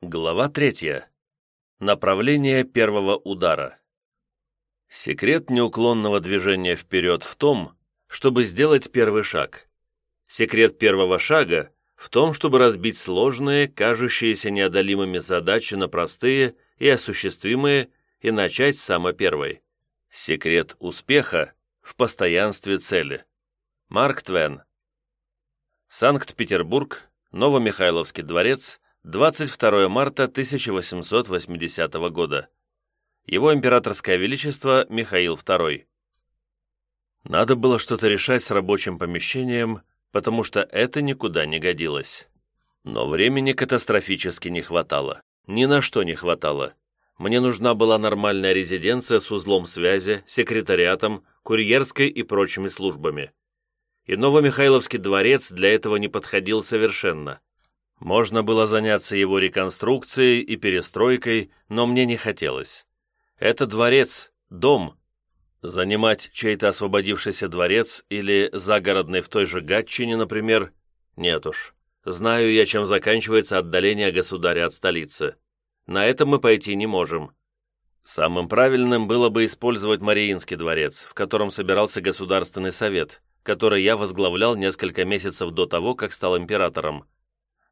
Глава третья. Направление первого удара. Секрет неуклонного движения вперед в том, чтобы сделать первый шаг. Секрет первого шага в том, чтобы разбить сложные, кажущиеся неодолимыми задачи на простые и осуществимые и начать с самой первой. Секрет успеха в постоянстве цели. Марк Твен. Санкт-Петербург, Новомихайловский дворец, 22 марта 1880 года. Его императорское величество Михаил II. Надо было что-то решать с рабочим помещением, потому что это никуда не годилось. Но времени катастрофически не хватало. Ни на что не хватало. Мне нужна была нормальная резиденция с узлом связи, секретариатом, курьерской и прочими службами. И Новомихайловский дворец для этого не подходил совершенно. Можно было заняться его реконструкцией и перестройкой, но мне не хотелось. Это дворец, дом. Занимать чей-то освободившийся дворец или загородный в той же Гатчине, например, нет уж. Знаю я, чем заканчивается отдаление государя от столицы. На это мы пойти не можем. Самым правильным было бы использовать Мариинский дворец, в котором собирался Государственный совет, который я возглавлял несколько месяцев до того, как стал императором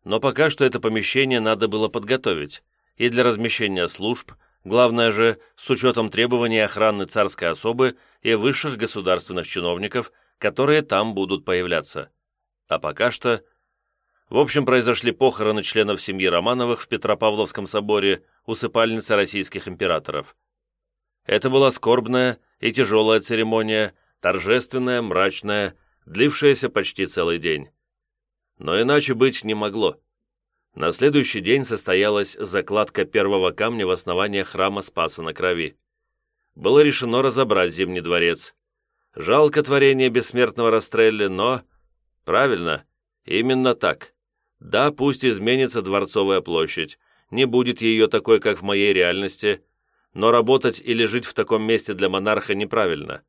но пока что это помещение надо было подготовить, и для размещения служб, главное же, с учетом требований охраны царской особы и высших государственных чиновников, которые там будут появляться. А пока что... В общем, произошли похороны членов семьи Романовых в Петропавловском соборе, усыпальницы российских императоров. Это была скорбная и тяжелая церемония, торжественная, мрачная, длившаяся почти целый день. Но иначе быть не могло. На следующий день состоялась закладка первого камня в основании храма Спаса на Крови. Было решено разобрать Зимний дворец. Жалко творение бессмертного Растрелли, но... Правильно, именно так. Да, пусть изменится Дворцовая площадь, не будет ее такой, как в моей реальности, но работать или жить в таком месте для монарха неправильно.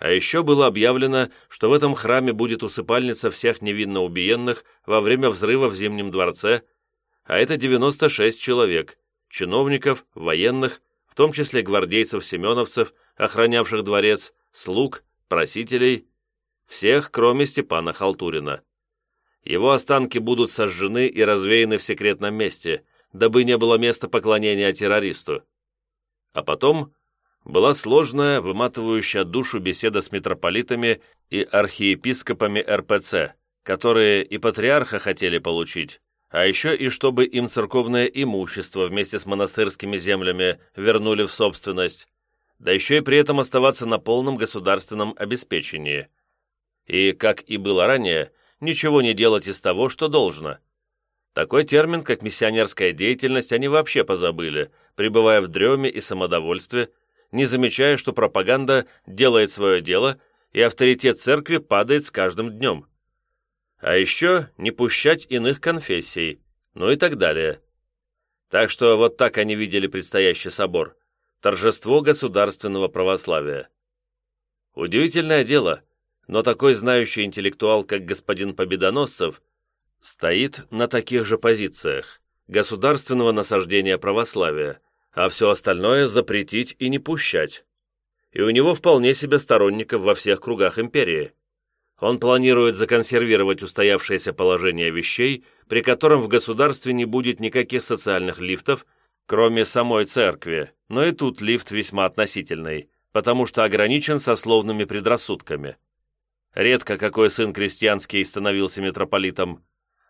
А еще было объявлено, что в этом храме будет усыпальница всех невинно убиенных во время взрыва в Зимнем дворце, а это 96 человек, чиновников, военных, в том числе гвардейцев-семеновцев, охранявших дворец, слуг, просителей, всех, кроме Степана Халтурина. Его останки будут сожжены и развеяны в секретном месте, дабы не было места поклонения террористу. А потом была сложная, выматывающая душу беседа с митрополитами и архиепископами РПЦ, которые и патриарха хотели получить, а еще и чтобы им церковное имущество вместе с монастырскими землями вернули в собственность, да еще и при этом оставаться на полном государственном обеспечении. И, как и было ранее, ничего не делать из того, что должно. Такой термин, как миссионерская деятельность, они вообще позабыли, пребывая в дреме и самодовольстве, не замечая, что пропаганда делает свое дело, и авторитет церкви падает с каждым днем. А еще не пущать иных конфессий, ну и так далее. Так что вот так они видели предстоящий собор. Торжество государственного православия. Удивительное дело, но такой знающий интеллектуал, как господин Победоносцев, стоит на таких же позициях государственного насаждения православия, а все остальное запретить и не пущать. И у него вполне себе сторонников во всех кругах империи. Он планирует законсервировать устоявшееся положение вещей, при котором в государстве не будет никаких социальных лифтов, кроме самой церкви, но и тут лифт весьма относительный, потому что ограничен сословными предрассудками. Редко какой сын крестьянский становился митрополитом.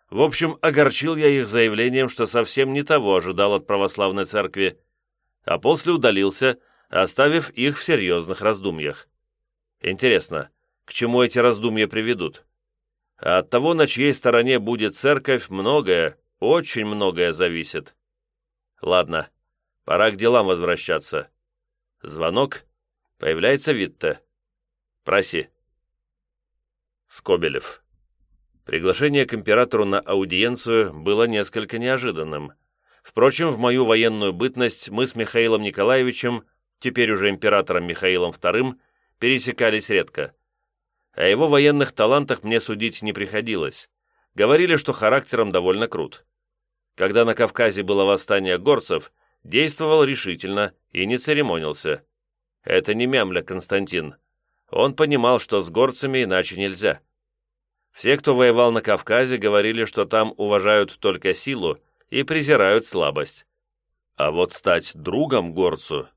В общем, огорчил я их заявлением, что совсем не того ожидал от православной церкви, а после удалился, оставив их в серьезных раздумьях. Интересно, к чему эти раздумья приведут? А от того, на чьей стороне будет церковь, многое, очень многое зависит. Ладно, пора к делам возвращаться. Звонок. Появляется Витте. Проси. Скобелев. Приглашение к императору на аудиенцию было несколько неожиданным. Впрочем, в мою военную бытность мы с Михаилом Николаевичем, теперь уже императором Михаилом II, пересекались редко. О его военных талантах мне судить не приходилось. Говорили, что характером довольно крут. когда на Кавказе было восстание горцев, действовал решительно и не церемонился. Это не мямля Константин. Он понимал, что с горцами иначе нельзя. Все, кто воевал на Кавказе, говорили, что там уважают только силу и презирают слабость. А вот стать другом горцу...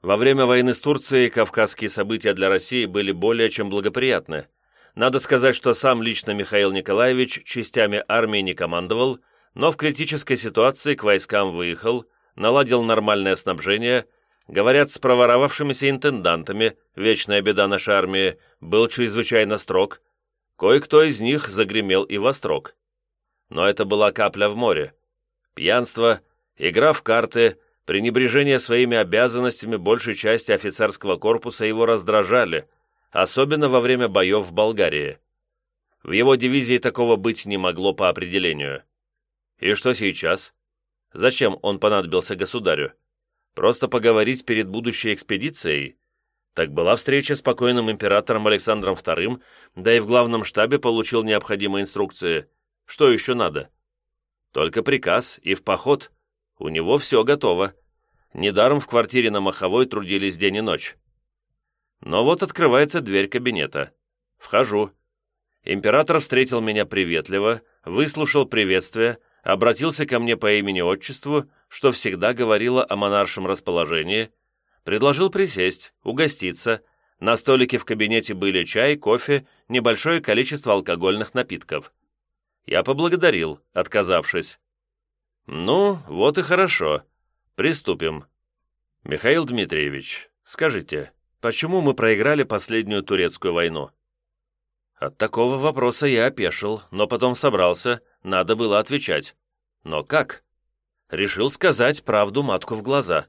Во время войны с Турцией кавказские события для России были более чем благоприятны. Надо сказать, что сам лично Михаил Николаевич частями армии не командовал, но в критической ситуации к войскам выехал, наладил нормальное снабжение, говорят, с проворовавшимися интендантами, вечная беда нашей армии, был чрезвычайно строг, кое-кто из них загремел и во строк. Но это была капля в море. Пьянство, игра в карты, пренебрежение своими обязанностями большей части офицерского корпуса его раздражали, особенно во время боев в Болгарии. В его дивизии такого быть не могло по определению. И что сейчас? Зачем он понадобился государю? Просто поговорить перед будущей экспедицией? Так была встреча с покойным императором Александром II, да и в главном штабе получил необходимые инструкции. Что еще надо? Только приказ и в поход. У него все готово. Недаром в квартире на Маховой трудились день и ночь. Но вот открывается дверь кабинета. Вхожу. Император встретил меня приветливо, выслушал приветствие, обратился ко мне по имени-отчеству, что всегда говорило о монаршем расположении, предложил присесть, угоститься, на столике в кабинете были чай, кофе, небольшое количество алкогольных напитков. Я поблагодарил, отказавшись. «Ну, вот и хорошо. Приступим. Михаил Дмитриевич, скажите, почему мы проиграли последнюю турецкую войну?» От такого вопроса я опешил, но потом собрался, надо было отвечать. Но как? Решил сказать правду матку в глаза.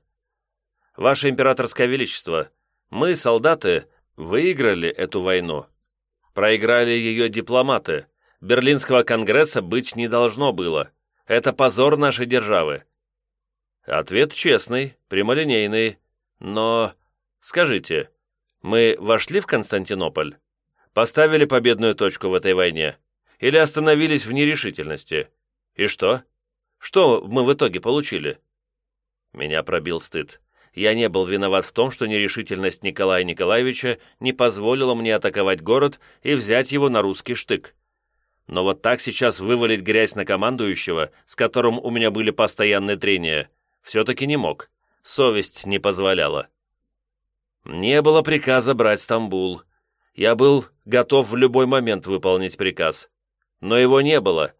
«Ваше императорское величество, мы, солдаты, выиграли эту войну. Проиграли ее дипломаты. Берлинского конгресса быть не должно было. Это позор нашей державы». Ответ честный, прямолинейный. Но, скажите, мы вошли в Константинополь? Поставили победную точку в этой войне? Или остановились в нерешительности? И что? Что мы в итоге получили?» Меня пробил стыд. Я не был виноват в том, что нерешительность Николая Николаевича не позволила мне атаковать город и взять его на русский штык. Но вот так сейчас вывалить грязь на командующего, с которым у меня были постоянные трения, все-таки не мог. Совесть не позволяла. Не было приказа брать Стамбул. Я был готов в любой момент выполнить приказ. Но его не было.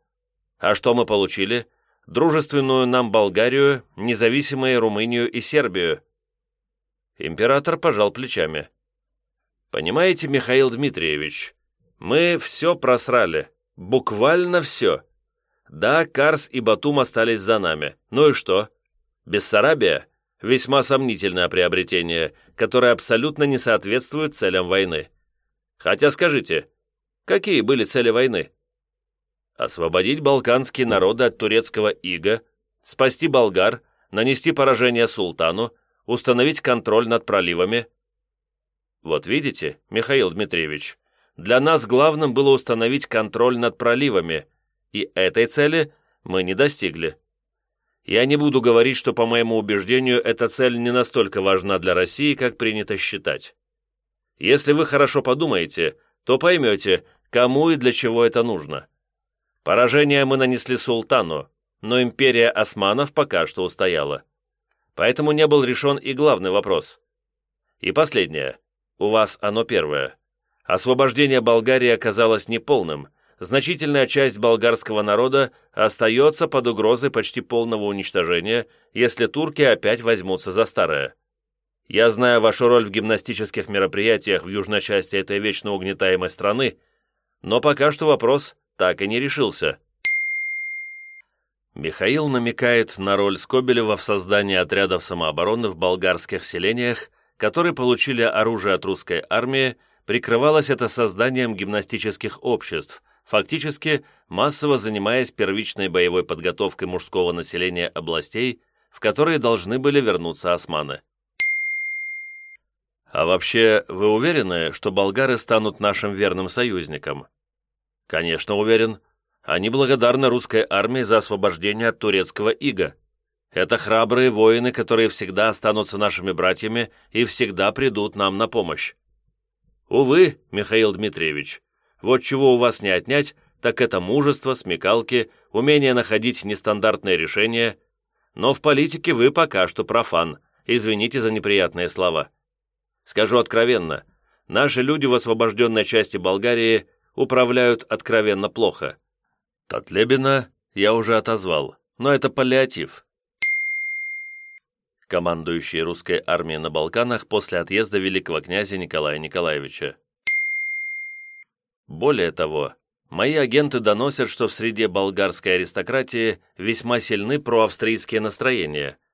А что мы получили? дружественную нам Болгарию, независимые Румынию и Сербию. Император пожал плечами. «Понимаете, Михаил Дмитриевич, мы все просрали, буквально все. Да, Карс и Батум остались за нами. Ну и что? Бессарабия – весьма сомнительное приобретение, которое абсолютно не соответствует целям войны. Хотя скажите, какие были цели войны? освободить балканские народы от турецкого ига, спасти болгар, нанести поражение султану, установить контроль над проливами. Вот видите, Михаил Дмитриевич, для нас главным было установить контроль над проливами, и этой цели мы не достигли. Я не буду говорить, что, по моему убеждению, эта цель не настолько важна для России, как принято считать. Если вы хорошо подумаете, то поймете, кому и для чего это нужно. Поражение мы нанесли султану, но империя османов пока что устояла. Поэтому не был решен и главный вопрос. И последнее. У вас оно первое. Освобождение Болгарии оказалось неполным. Значительная часть болгарского народа остается под угрозой почти полного уничтожения, если турки опять возьмутся за старое. Я знаю вашу роль в гимнастических мероприятиях в южной части этой вечно угнетаемой страны, но пока что вопрос так и не решился. Михаил намекает на роль Скобелева в создании отрядов самообороны в болгарских селениях, которые получили оружие от русской армии, прикрывалось это созданием гимнастических обществ, фактически массово занимаясь первичной боевой подготовкой мужского населения областей, в которые должны были вернуться османы. А вообще, вы уверены, что болгары станут нашим верным союзником? Конечно, уверен. Они благодарны русской армии за освобождение от турецкого ига. Это храбрые воины, которые всегда останутся нашими братьями и всегда придут нам на помощь. Увы, Михаил Дмитриевич, вот чего у вас не отнять, так это мужество, смекалки, умение находить нестандартные решения. Но в политике вы пока что профан. Извините за неприятные слова. Скажу откровенно, наши люди в освобожденной части Болгарии управляют откровенно плохо. Татлебина я уже отозвал, но это паллиатив. Командующий русской армией на Балканах после отъезда великого князя Николая Николаевича. Более того, мои агенты доносят, что в среде болгарской аристократии весьма сильны проавстрийские настроения –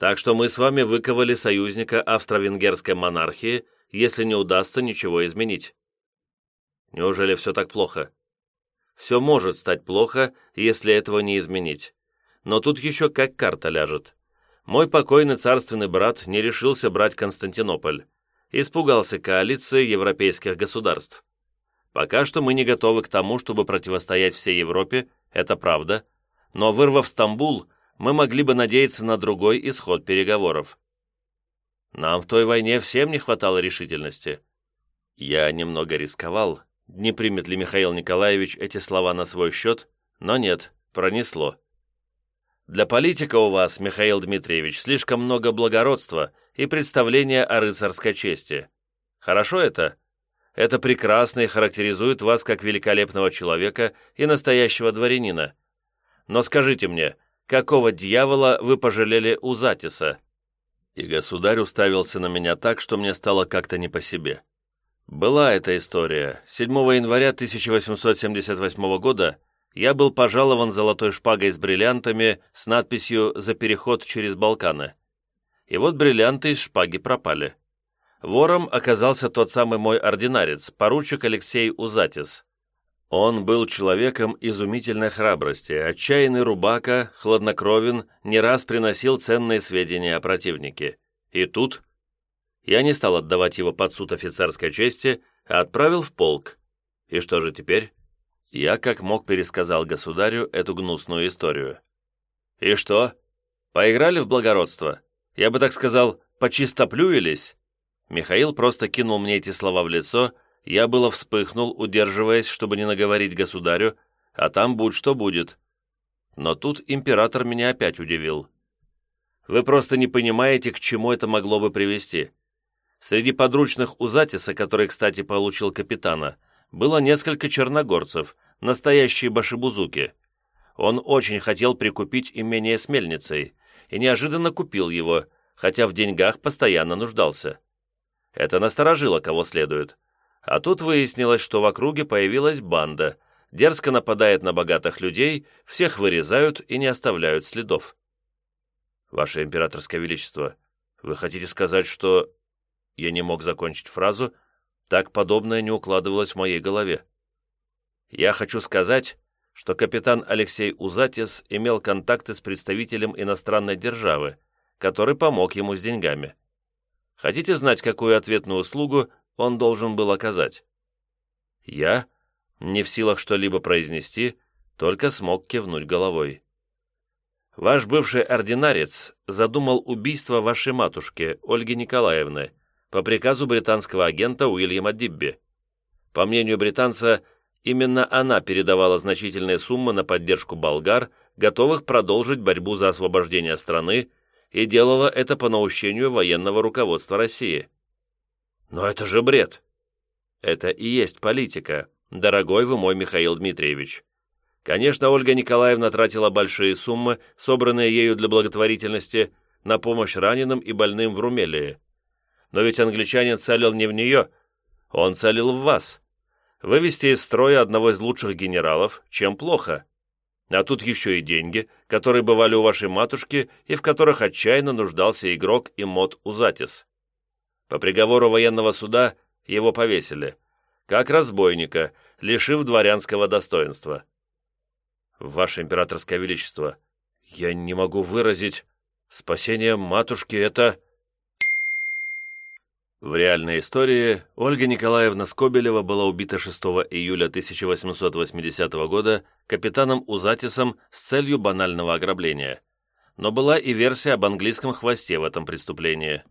так что мы с вами выковали союзника австро-венгерской монархии, если не удастся ничего изменить. Неужели все так плохо? Все может стать плохо, если этого не изменить. Но тут еще как карта ляжет. Мой покойный царственный брат не решился брать Константинополь. Испугался коалиции европейских государств. Пока что мы не готовы к тому, чтобы противостоять всей Европе, это правда, но вырвав Стамбул – мы могли бы надеяться на другой исход переговоров. Нам в той войне всем не хватало решительности. Я немного рисковал, не примет ли Михаил Николаевич эти слова на свой счет, но нет, пронесло. Для политика у вас, Михаил Дмитриевич, слишком много благородства и представления о рыцарской чести. Хорошо это? Это прекрасно и характеризует вас как великолепного человека и настоящего дворянина. Но скажите мне, какого дьявола вы пожалели у Затиса?» И государь уставился на меня так, что мне стало как-то не по себе. Была эта история. 7 января 1878 года я был пожалован золотой шпагой с бриллиантами с надписью «За переход через Балканы». И вот бриллианты из шпаги пропали. Вором оказался тот самый мой ординарец, поручик Алексей Узатис. Он был человеком изумительной храбрости, отчаянный рубака, хладнокровен, не раз приносил ценные сведения о противнике. И тут я не стал отдавать его под суд офицерской чести, а отправил в полк. И что же теперь? Я как мог пересказал государю эту гнусную историю. И что? Поиграли в благородство? Я бы так сказал, почистоплюились? Михаил просто кинул мне эти слова в лицо я было вспыхнул, удерживаясь, чтобы не наговорить государю, а там будь что будет. Но тут император меня опять удивил. Вы просто не понимаете, к чему это могло бы привести. Среди подручных у Затиса, который, кстати, получил капитана, было несколько черногорцев, настоящие башибузуки. Он очень хотел прикупить имение с мельницей и неожиданно купил его, хотя в деньгах постоянно нуждался. Это насторожило кого следует. А тут выяснилось, что в округе появилась банда, дерзко нападает на богатых людей, всех вырезают и не оставляют следов. «Ваше императорское величество, вы хотите сказать, что...» Я не мог закончить фразу, так подобное не укладывалось в моей голове. «Я хочу сказать, что капитан Алексей Узатис имел контакты с представителем иностранной державы, который помог ему с деньгами. Хотите знать, какую ответную услугу он должен был оказать. Я, не в силах что-либо произнести, только смог кивнуть головой. Ваш бывший ординарец задумал убийство вашей матушки, Ольги Николаевны, по приказу британского агента Уильяма Дибби. По мнению британца, именно она передавала значительные суммы на поддержку болгар, готовых продолжить борьбу за освобождение страны, и делала это по наущению военного руководства России. Но это же бред. Это и есть политика, дорогой вы мой Михаил Дмитриевич. Конечно, Ольга Николаевна тратила большие суммы, собранные ею для благотворительности, на помощь раненым и больным в Румелии. Но ведь англичанин целил не в нее, он целил в вас. Вывести из строя одного из лучших генералов, чем плохо. А тут еще и деньги, которые бывали у вашей матушки и в которых отчаянно нуждался игрок и мод Узатис. По приговору военного суда его повесили, как разбойника, лишив дворянского достоинства. Ваше императорское величество, я не могу выразить... Спасение матушки — это... В реальной истории Ольга Николаевна Скобелева была убита 6 июля 1880 года капитаном Узатисом с целью банального ограбления. Но была и версия об английском хвосте в этом преступлении.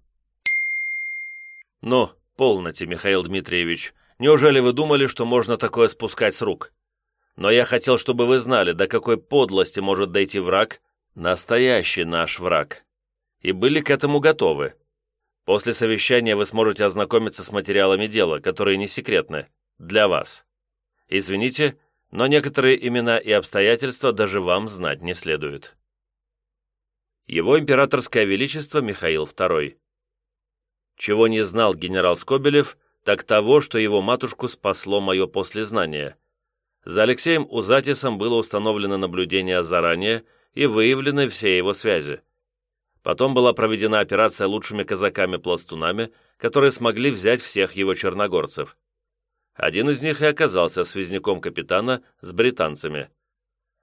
«Ну, полноте, Михаил Дмитриевич, неужели вы думали, что можно такое спускать с рук? Но я хотел, чтобы вы знали, до какой подлости может дойти враг, настоящий наш враг, и были к этому готовы». После совещания вы сможете ознакомиться с материалами дела, которые не секретны, для вас. Извините, но некоторые имена и обстоятельства даже вам знать не следует. Его императорское величество Михаил II. Чего не знал генерал Скобелев, так того, что его матушку спасло мое послезнание. За Алексеем Узатисом было установлено наблюдение заранее и выявлены все его связи. Потом была проведена операция лучшими казаками-пластунами, которые смогли взять всех его черногорцев. Один из них и оказался связняком капитана с британцами.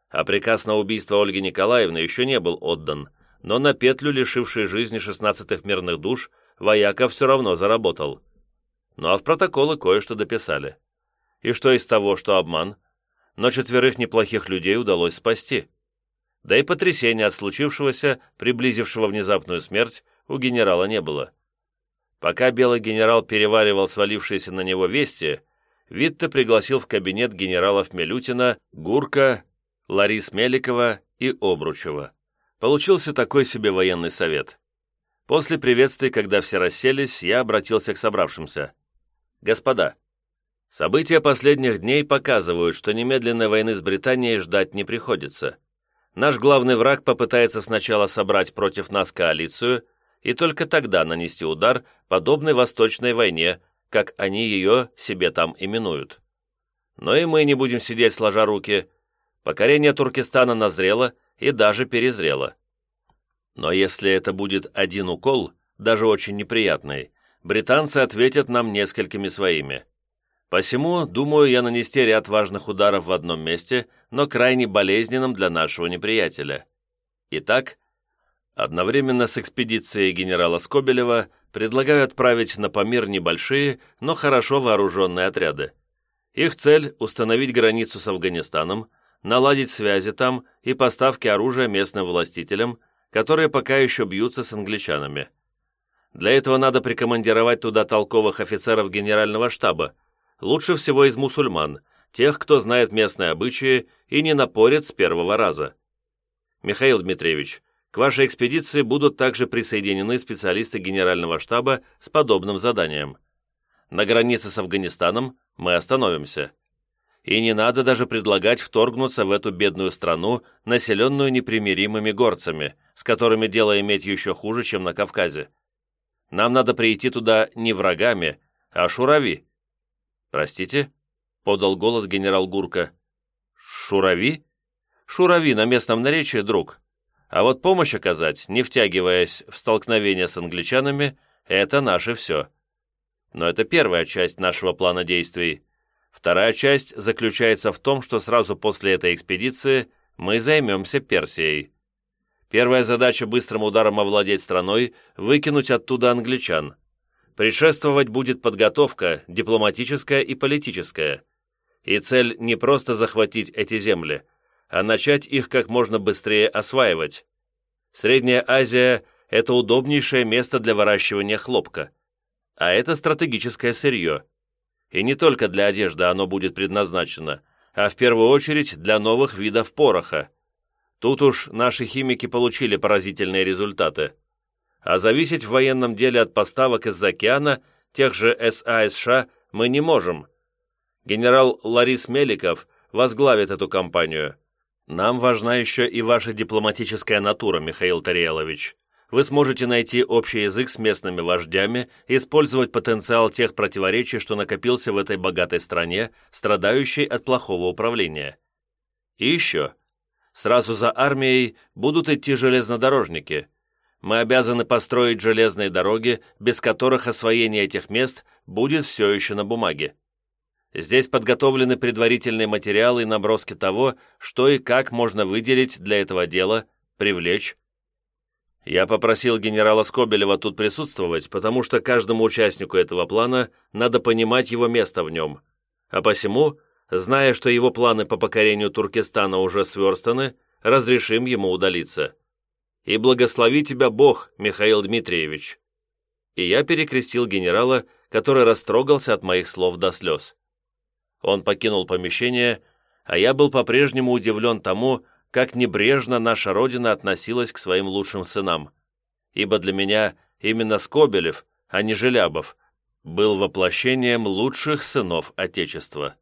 А приказ на убийство Ольги Николаевны еще не был отдан, но на петлю, лишившей жизни шестнадцатых мирных душ, вояка все равно заработал. Ну а в протоколы кое-что дописали. И что из того, что обман? Но четверых неплохих людей удалось спасти да и потрясения от случившегося, приблизившего внезапную смерть, у генерала не было. Пока белый генерал переваривал свалившиеся на него вести, Витте пригласил в кабинет генералов Милютина, Гурка, Ларис Меликова и Обручева. Получился такой себе военный совет. После приветствий, когда все расселись, я обратился к собравшимся. «Господа, события последних дней показывают, что немедленной войны с Британией ждать не приходится. Наш главный враг попытается сначала собрать против нас коалицию и только тогда нанести удар, подобный Восточной войне, как они ее себе там именуют. Но и мы не будем сидеть сложа руки. Покорение Туркестана назрело и даже перезрело. Но если это будет один укол, даже очень неприятный, британцы ответят нам несколькими своими. Посему, думаю я нанести ряд важных ударов в одном месте, но крайне болезненным для нашего неприятеля. Итак, одновременно с экспедицией генерала Скобелева предлагаю отправить на Памир небольшие, но хорошо вооруженные отряды. Их цель – установить границу с Афганистаном, наладить связи там и поставки оружия местным властителям, которые пока еще бьются с англичанами. Для этого надо прикомандировать туда толковых офицеров генерального штаба, лучше всего из мусульман, тех, кто знает местные обычаи и не напорит с первого раза. Михаил Дмитриевич, к вашей экспедиции будут также присоединены специалисты Генерального штаба с подобным заданием. На границе с Афганистаном мы остановимся. И не надо даже предлагать вторгнуться в эту бедную страну, населенную непримиримыми горцами, с которыми дело иметь еще хуже, чем на Кавказе. Нам надо прийти туда не врагами, а шурави, «Простите?» — подал голос генерал Гурка. «Шурави?» «Шурави на местном наречии, друг. А вот помощь оказать, не втягиваясь в столкновение с англичанами, это наше все. Но это первая часть нашего плана действий. Вторая часть заключается в том, что сразу после этой экспедиции мы займемся Персией. Первая задача быстрым ударом овладеть страной, выкинуть оттуда англичан. Предшествовать будет подготовка, дипломатическая и политическая. И цель не просто захватить эти земли, а начать их как можно быстрее осваивать. Средняя Азия – это удобнейшее место для выращивания хлопка. А это стратегическое сырье. И не только для одежды оно будет предназначено, а в первую очередь для новых видов пороха. Тут уж наши химики получили поразительные результаты – а зависеть в военном деле от поставок из-за океана тех же САСШ мы не можем. Генерал Ларис Меликов возглавит эту кампанию. Нам важна еще и ваша дипломатическая натура, Михаил Тариелович. Вы сможете найти общий язык с местными вождями использовать потенциал тех противоречий, что накопился в этой богатой стране, страдающей от плохого управления. И еще. Сразу за армией будут идти железнодорожники – мы обязаны построить железные дороги, без которых освоение этих мест будет все еще на бумаге. Здесь подготовлены предварительные материалы и наброски того, что и как можно выделить для этого дела, привлечь. Я попросил генерала Скобелева тут присутствовать, потому что каждому участнику этого плана надо понимать его место в нем. А посему, зная, что его планы по покорению Туркестана уже сверстаны, разрешим ему удалиться. И благослови тебя Бог, Михаил Дмитриевич». И я перекрестил генерала, который растрогался от моих слов до слез. Он покинул помещение, а я был по-прежнему удивлен тому, как небрежно наша Родина относилась к своим лучшим сынам, ибо для меня именно Скобелев, а не Желябов, был воплощением лучших сынов Отечества.